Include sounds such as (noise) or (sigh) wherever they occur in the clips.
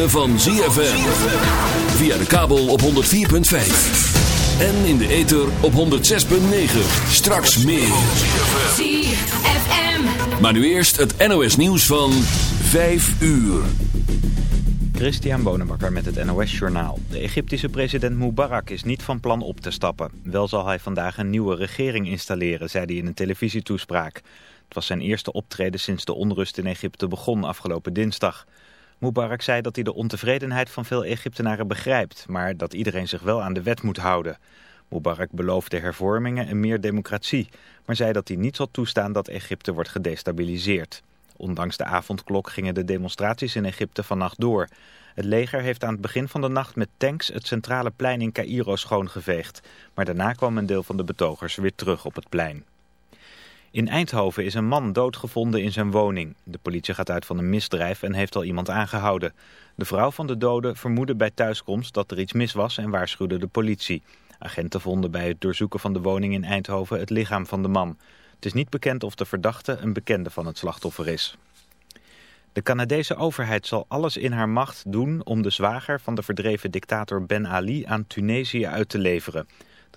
ritme van ZFM. Via de kabel op 104.5. En in de ether op 106.9. Straks meer. ZFM. Maar nu eerst het NOS nieuws van 5 uur. Christian Bonenbakker met het NOS Journaal. De Egyptische president Mubarak is niet van plan op te stappen. Wel zal hij vandaag een nieuwe regering installeren, zei hij in een televisietoespraak. Het was zijn eerste optreden sinds de onrust in Egypte begon afgelopen dinsdag. Mubarak zei dat hij de ontevredenheid van veel Egyptenaren begrijpt, maar dat iedereen zich wel aan de wet moet houden. Mubarak beloofde hervormingen en meer democratie, maar zei dat hij niet zal toestaan dat Egypte wordt gedestabiliseerd. Ondanks de avondklok gingen de demonstraties in Egypte vannacht door. Het leger heeft aan het begin van de nacht met tanks het centrale plein in Cairo schoongeveegd. Maar daarna kwam een deel van de betogers weer terug op het plein. In Eindhoven is een man doodgevonden in zijn woning. De politie gaat uit van een misdrijf en heeft al iemand aangehouden. De vrouw van de dode vermoedde bij thuiskomst dat er iets mis was en waarschuwde de politie. Agenten vonden bij het doorzoeken van de woning in Eindhoven het lichaam van de man. Het is niet bekend of de verdachte een bekende van het slachtoffer is. De Canadese overheid zal alles in haar macht doen om de zwager van de verdreven dictator Ben Ali aan Tunesië uit te leveren.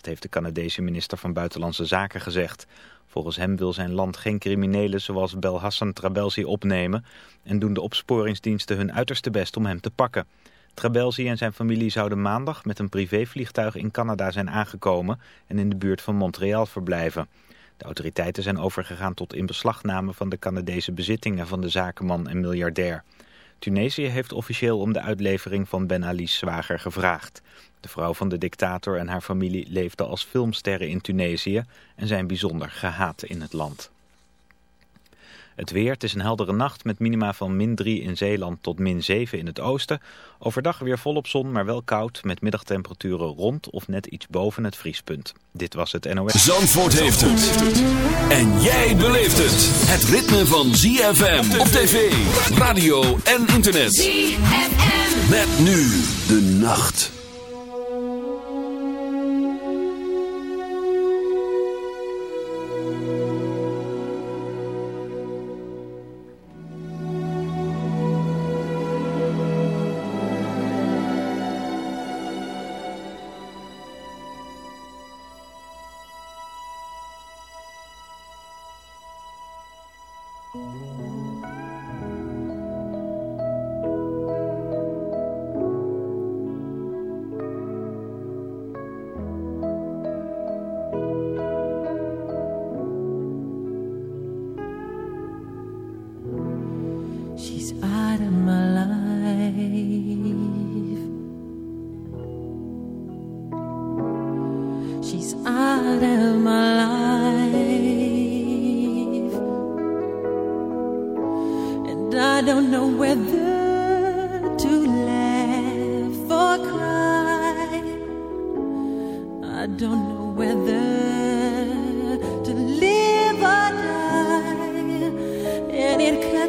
Heeft de Canadese minister van Buitenlandse Zaken gezegd. Volgens hem wil zijn land geen criminelen zoals Belhassan Trabelsi opnemen en doen de opsporingsdiensten hun uiterste best om hem te pakken. Trabelsi en zijn familie zouden maandag met een privévliegtuig in Canada zijn aangekomen en in de buurt van Montreal verblijven. De autoriteiten zijn overgegaan tot inbeslagname van de Canadese bezittingen van de zakenman en miljardair. Tunesië heeft officieel om de uitlevering van Ben Ali's zwager gevraagd. De vrouw van de dictator en haar familie leefden als filmsterren in Tunesië en zijn bijzonder gehaat in het land. Het weer, het is een heldere nacht met minima van min 3 in Zeeland tot min 7 in het oosten. Overdag weer volop zon, maar wel koud met middagtemperaturen rond of net iets boven het vriespunt. Dit was het NOS. Zandvoort heeft het. En jij beleeft het. Het ritme van ZFM op tv, radio en internet. ZFM. Met nu de nacht.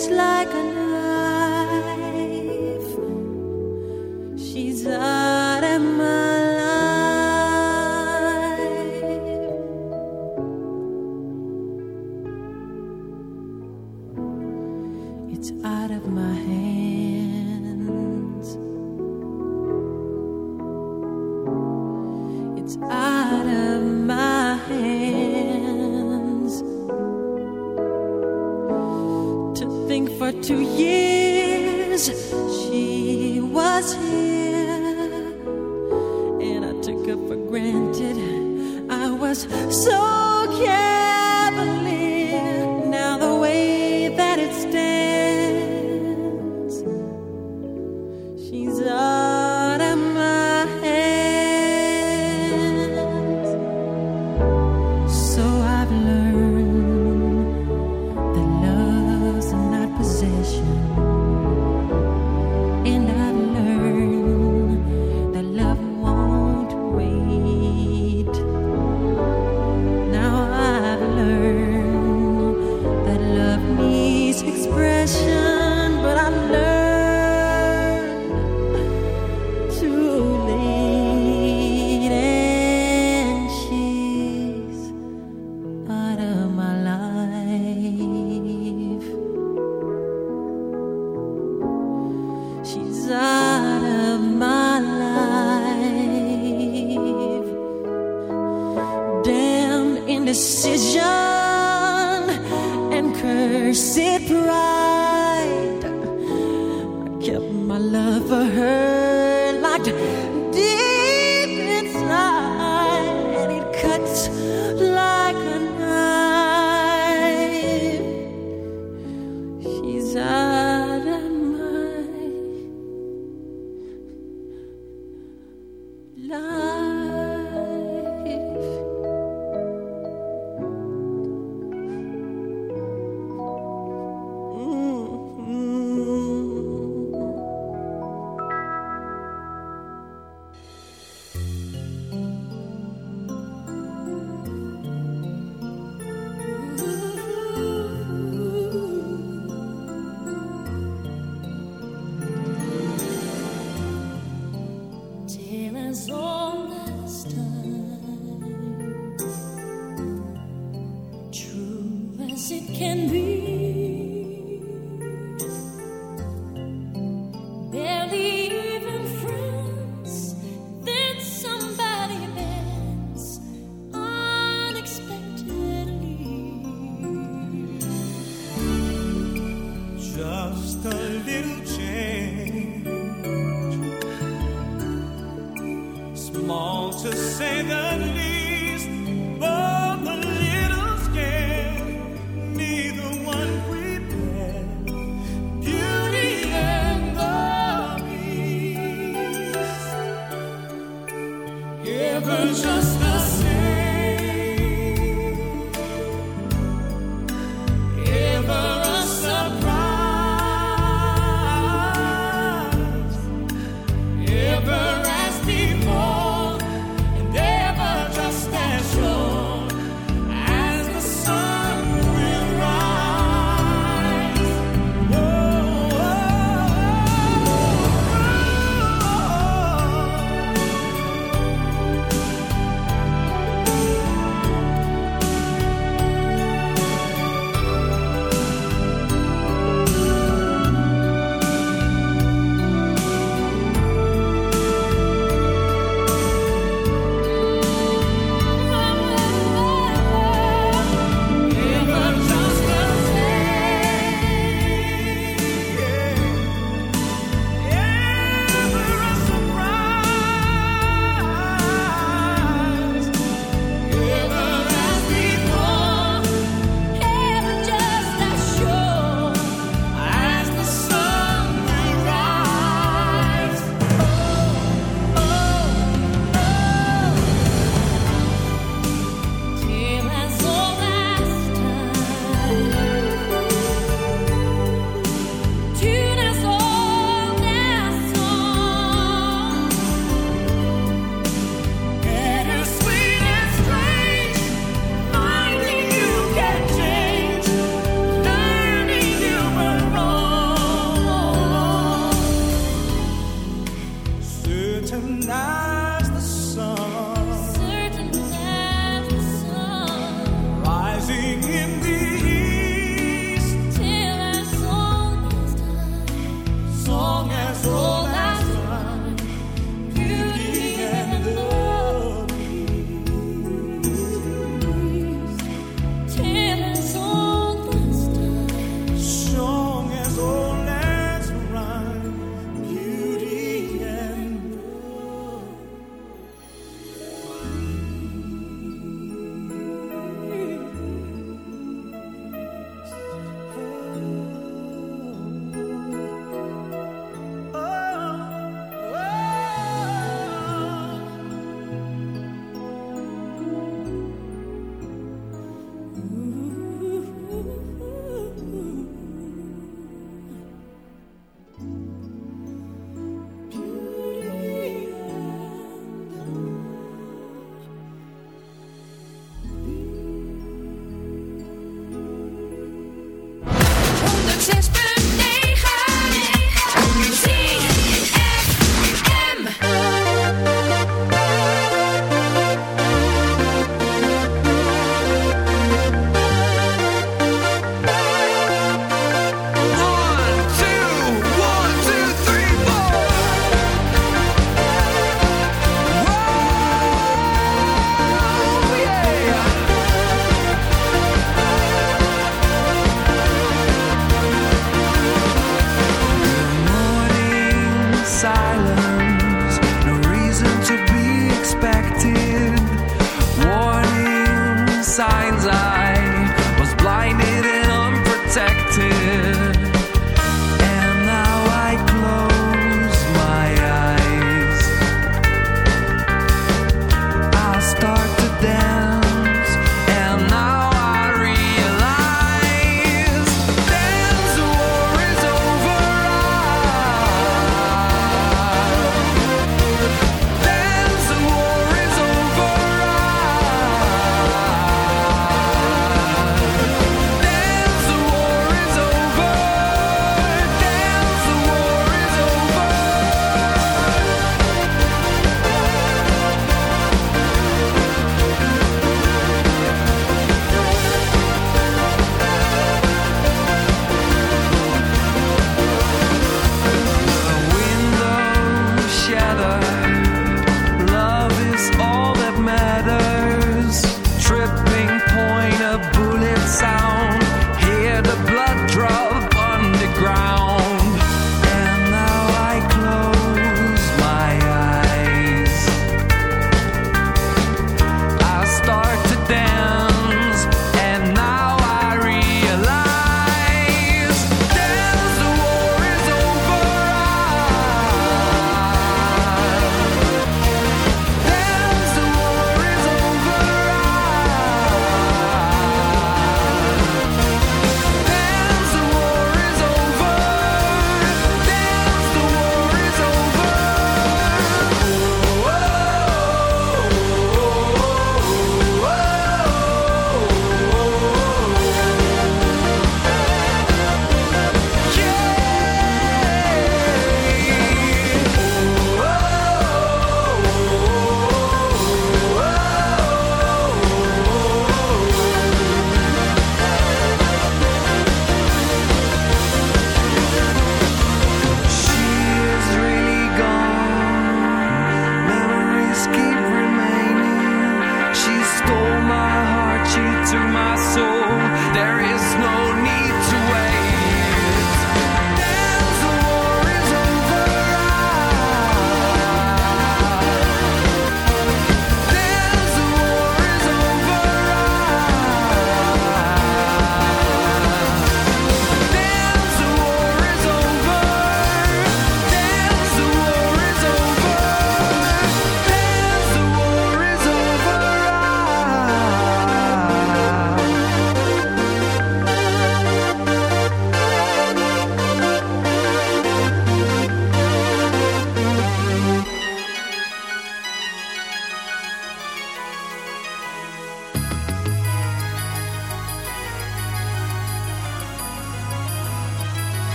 It cuts like a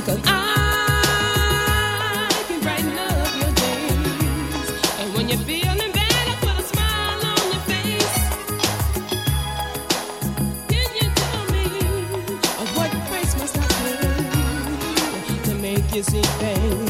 Because I can brighten up your days. And when you're feeling bad, I put a smile on your face. Can you tell me of what must I to make you see things?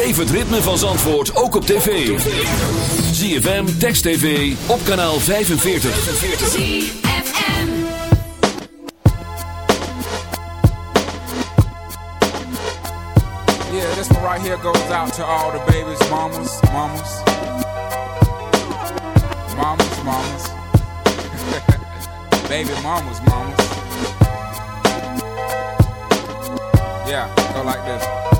Beleef het ritme van Zandvoort ook op tv. ZFM, Text TV, op kanaal 45. ZFM. Yeah, this one right here goes out to all the babies, mamas, mamas. Mamas, mamas. (laughs) Baby mamas, mamas. Yeah, go like this.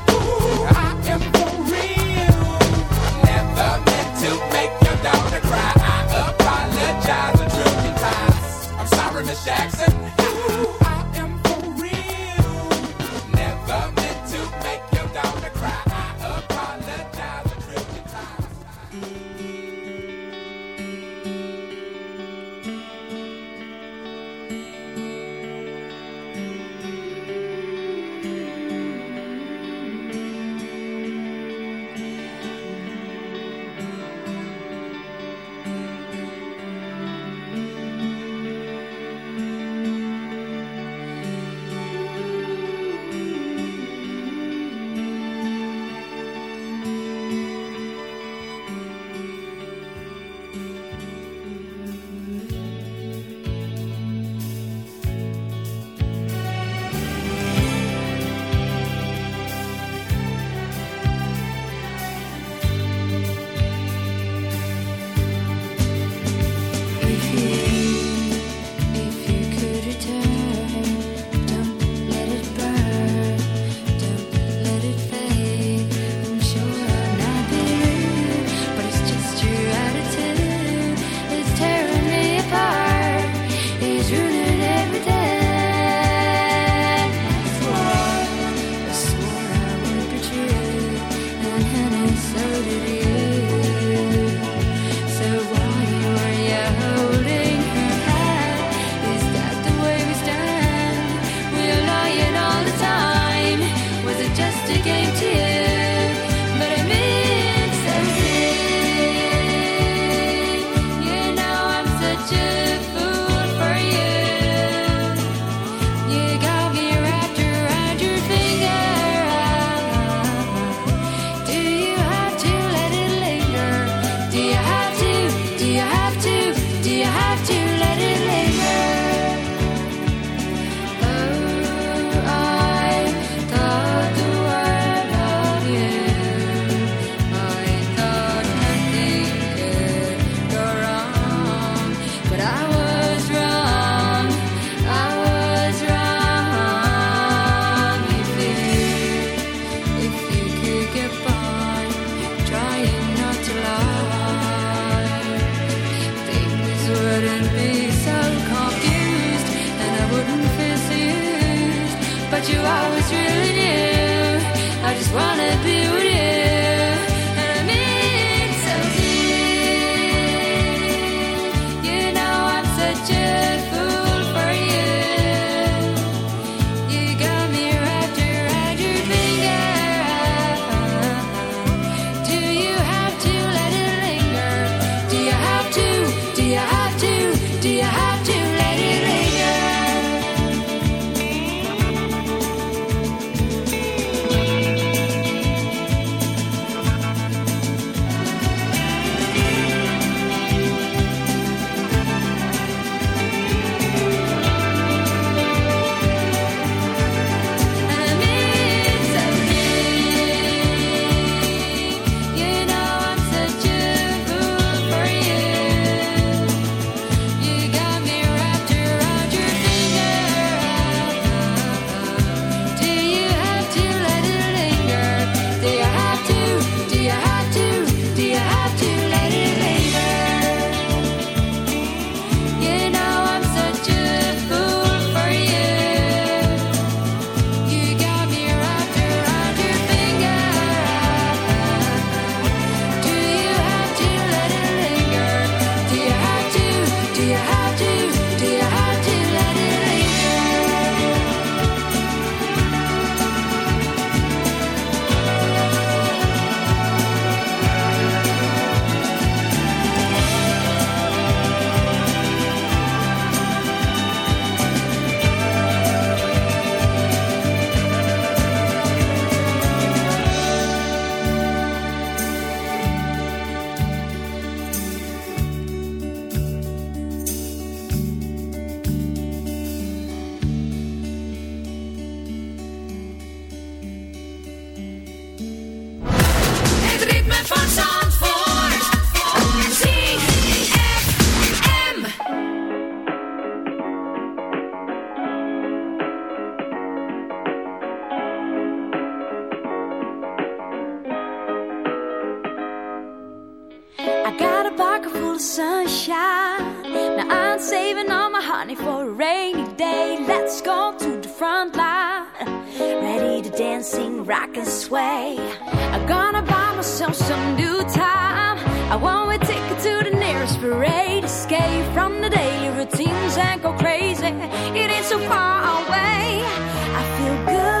sunshine. Now I'm saving all my honey for a rainy day. Let's go to the front line. Ready to dancing, rock and sway. I'm gonna buy myself some new time. I want a ticket to the nearest parade. Escape from the daily routines and go crazy. It is so far away. I feel good.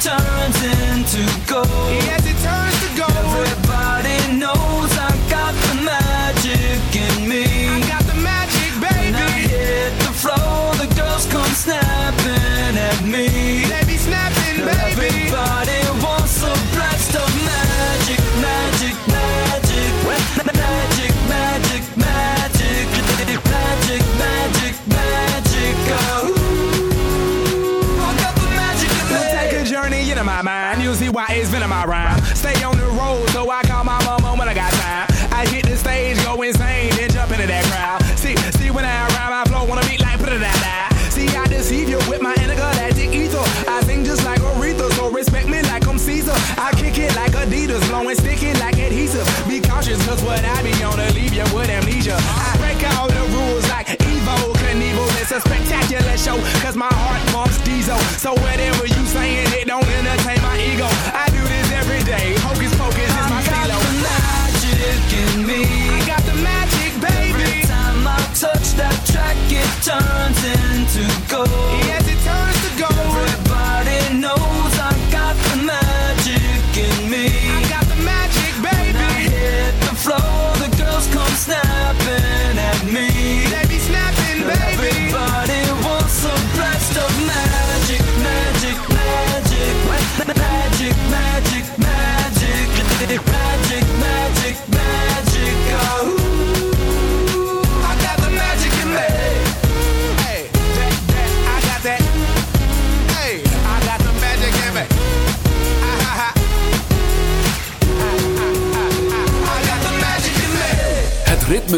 turns into gold. Yeah.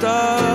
the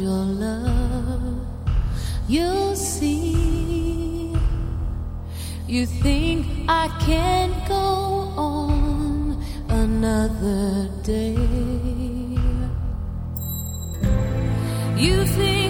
your love. You'll see. You think I can't go on another day. You think.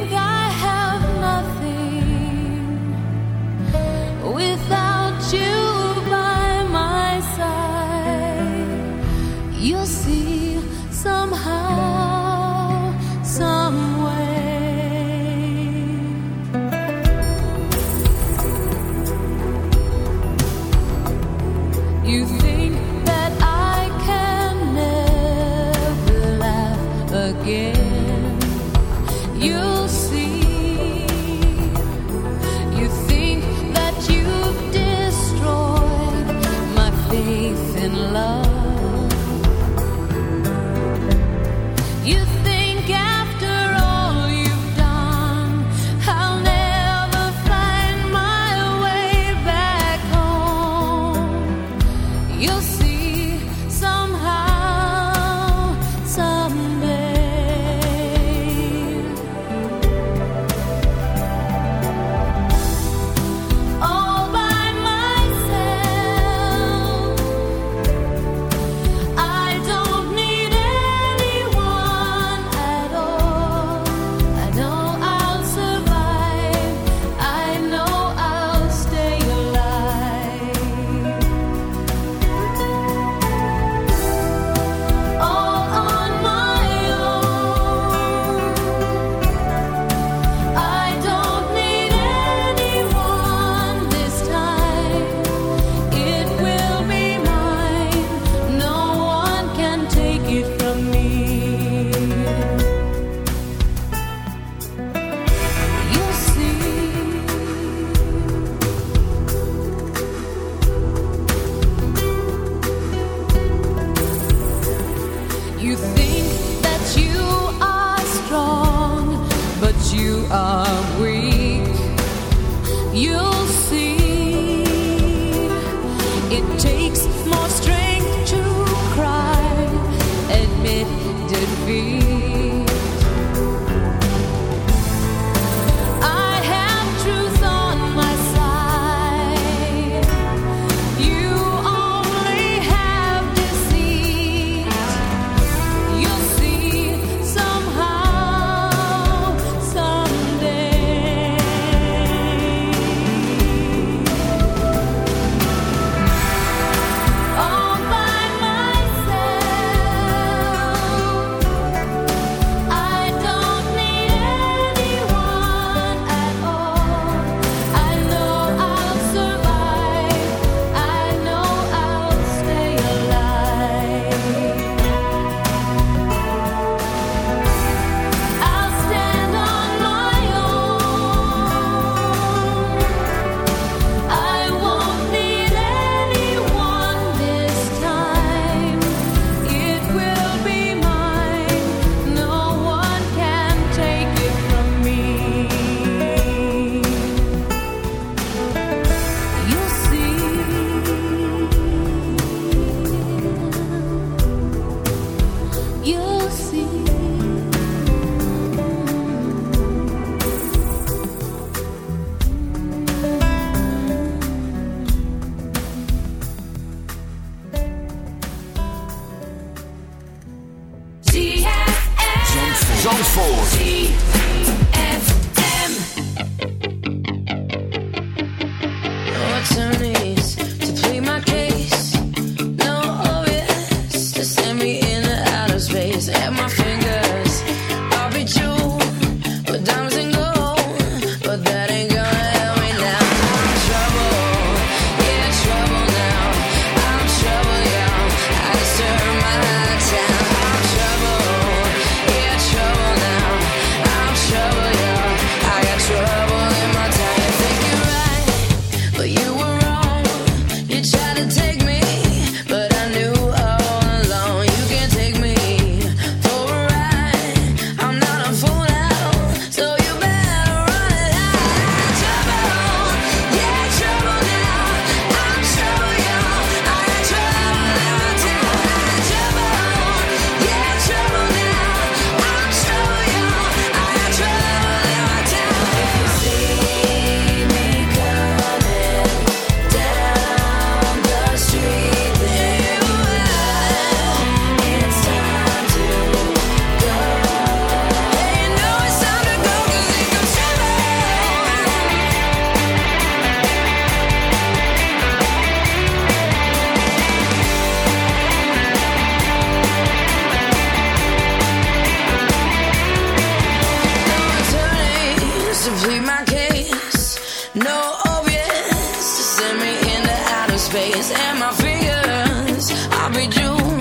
and my fingers. I'll be June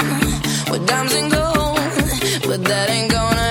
with diamonds and gold, but that ain't gonna.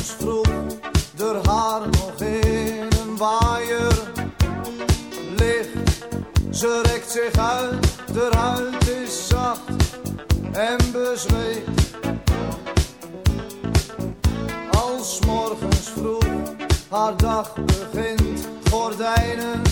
vroeg er haar nog in een waaier ligt. Ze rekt zich uit, de huid is zacht en bezweet. Als morgens vroeg haar dag begint, gordijnen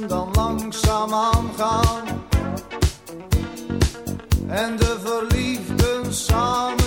Dan dan langzaamaan gaan. En de verliefden samen.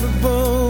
What